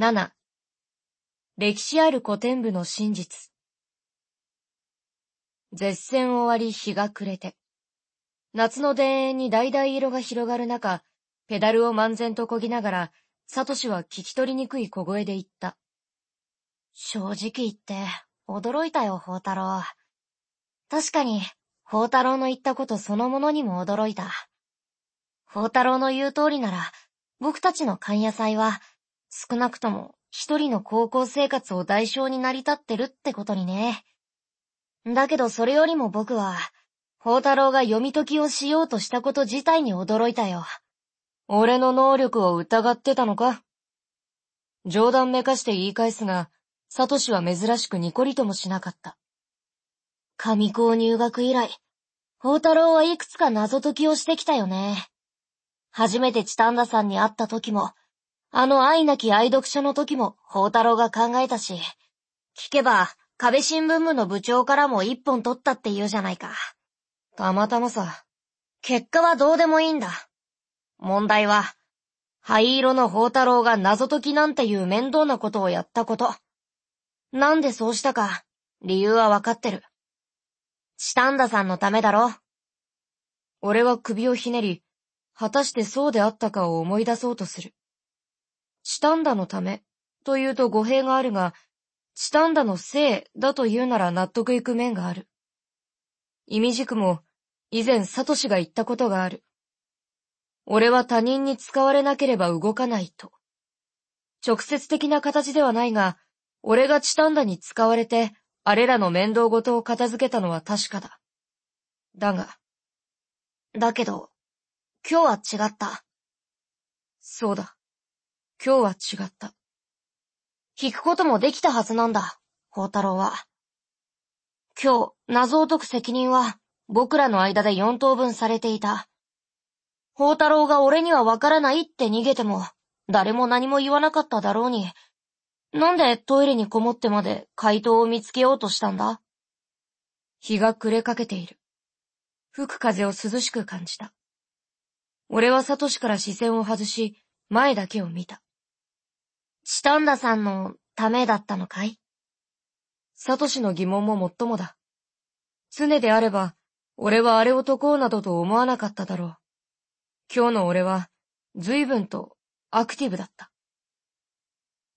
7歴史ある古典部の真実。絶戦終わり日が暮れて。夏の田園に橙色が広がる中ペダルを漫然と漕ぎながらサトシは聞き取りにくい小声で言った。正直言って驚いたよ宝太郎。確かに宝太郎の言ったことそのものにも驚いた。宝太郎の言う通りなら僕たちの勘野菜は少なくとも一人の高校生活を代償に成り立ってるってことにね。だけどそれよりも僕は、宝太郎が読み解きをしようとしたこと自体に驚いたよ。俺の能力を疑ってたのか？冗談めかして言い返すが、サトシは珍しくニコリともしなかった。上校入学以来、宝太郎はいくつか謎解きをしてきたよね。初めてチタンダさんに会った時も、あの愛なき愛読書の時も、宝太郎が考えたし、聞けば、壁新聞部の部長からも一本取ったって言うじゃないか。たまたまさ。結果はどうでもいいんだ。問題は、灰色の宝太郎が謎解きなんていう面倒なことをやったこと。なんでそうしたか、理由はわかってる。チタンダさんのためだろ。俺は首をひねり、果たしてそうであったかを思い出そうとする。チタンダのため、というと語弊があるが、チタンダのせいだと言うなら納得いく面がある。意味軸も、以前サトシが言ったことがある。俺は他人に使われなければ動かないと。直接的な形ではないが、俺がチタンダに使われて、あれらの面倒事を片付けたのは確かだ。だが。だけど、今日は違った。そうだ。今日は違った。引くこともできたはずなんだ、宝太郎は。今日、謎を解く責任は、僕らの間で四等分されていた。宝太郎が俺にはわからないって逃げても、誰も何も言わなかっただろうに、なんでトイレにこもってまで回答を見つけようとしたんだ？日が暮れかけている。吹く風を涼しく感じた。俺はサトシから視線を外し、前だけを見た。チタンダさんのためだったのかい？サトシの疑問ももっともだ。常であれば、俺はあれを解こうなどと思わなかっただろう。今日の俺は、随分とアクティブだった。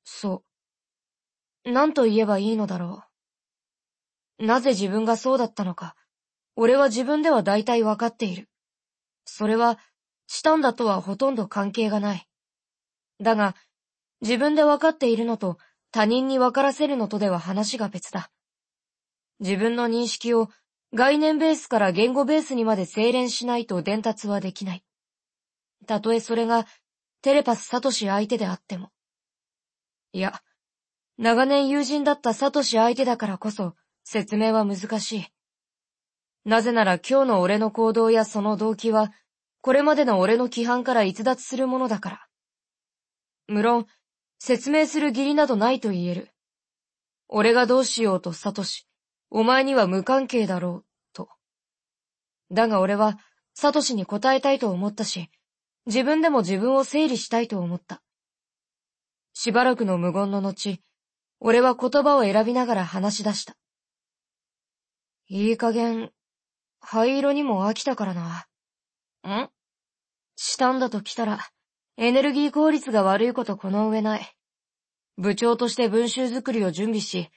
そう。何と言えばいいのだろう。なぜ自分がそうだったのか、俺は自分では大体わかっている。それは、チタンダとはほとんど関係がない。だが、自分でわかっているのと他人にわからせるのとでは話が別だ。自分の認識を概念ベースから言語ベースにまで精錬しないと伝達はできない。たとえそれがテレパスサトシ相手であっても。いや、長年友人だったサトシ相手だからこそ説明は難しい。なぜなら今日の俺の行動やその動機は、これまでの俺の規範から逸脱するものだから。無論、説明する義理などないと言える。俺がどうしようとサトシ、お前には無関係だろう、と。だが俺は、サトシに答えたいと思ったし、自分でも自分を整理したいと思った。しばらくの無言の後、俺は言葉を選びながら話し出した。いい加減、灰色にも飽きたからな。ん？したんだと来たら、エネルギー効率が悪いことこの上ない。部長として文集作りを準備し、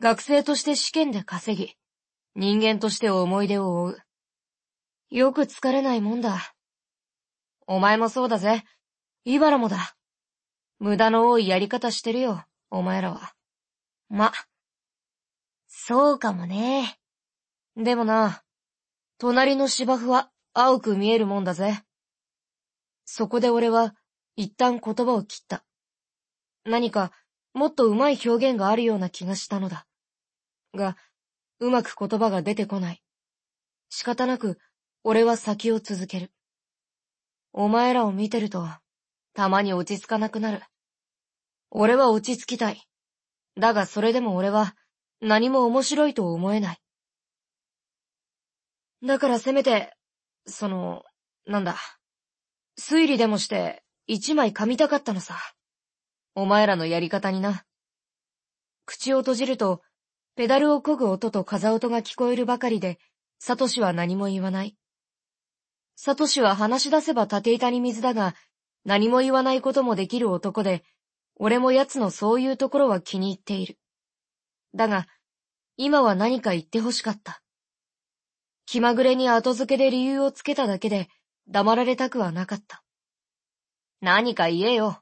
学生として試験で稼ぎ、人間として思い出を追う。よく疲れないもんだ。お前もそうだぜ。イバラもだ。無駄の多いやり方してるよ、お前らは。ま、そうかもね。でもな、隣の芝生は青く見えるもんだぜ。そこで俺は一旦言葉を切った。何か、もっと上手い表現があるような気がしたのだ。が、うまく言葉が出てこない。仕方なく、俺は先を続ける。お前らを見てると、たまに落ち着かなくなる。俺は落ち着きたい。だがそれでも俺は、何も面白いと思えない。だからせめて、その、なんだ、推理でもして、一枚噛みたかったのさ。お前らのやり方にな。口を閉じると、ペダルを漕ぐ音と風音が聞こえるばかりで、サトシは何も言わない。サトシは話し出せば縦板に水だが、何も言わないこともできる男で、俺も奴のそういうところは気に入っている。だが、今は何か言って欲しかった。気まぐれに後付けで理由をつけただけで、黙られたくはなかった。何か言えよ。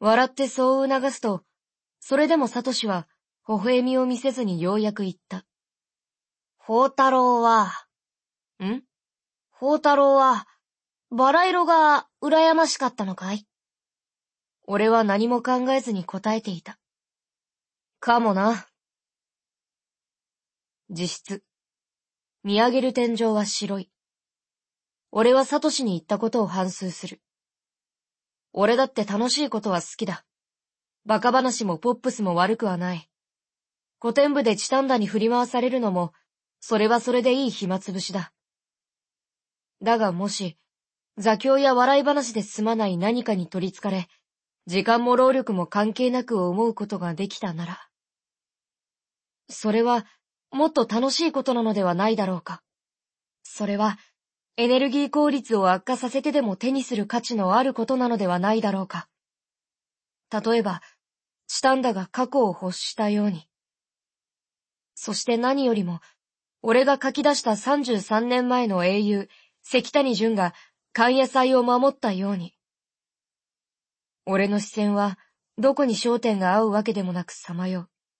笑ってそう促すと、それでもサトシは、微笑みを見せずにようやく言った。宝太郎は、ん？宝太郎は、バラ色が羨ましかったのかい？俺は何も考えずに答えていた。かもな。実質。見上げる天井は白い。俺はサトシに言ったことを反芻する。俺だって楽しいことは好きだ。バカ話もポップスも悪くはない。古典部でチタンダに振り回されるのも、それはそれでいい暇つぶしだ。だがもし、座興や笑い話で済まない何かに取り憑かれ、時間も労力も関係なく思うことができたなら、それは、もっと楽しいことなのではないだろうか。それは、エネルギー効率を悪化させてでも手にする価値のあることなのではないだろうか。例えば、チタンダが過去を欲したように。そして何よりも、俺が書き出した33年前の英雄、関谷淳が関野祭を守ったように。俺の視線は、どこに焦点が合うわけでもなくさまよう。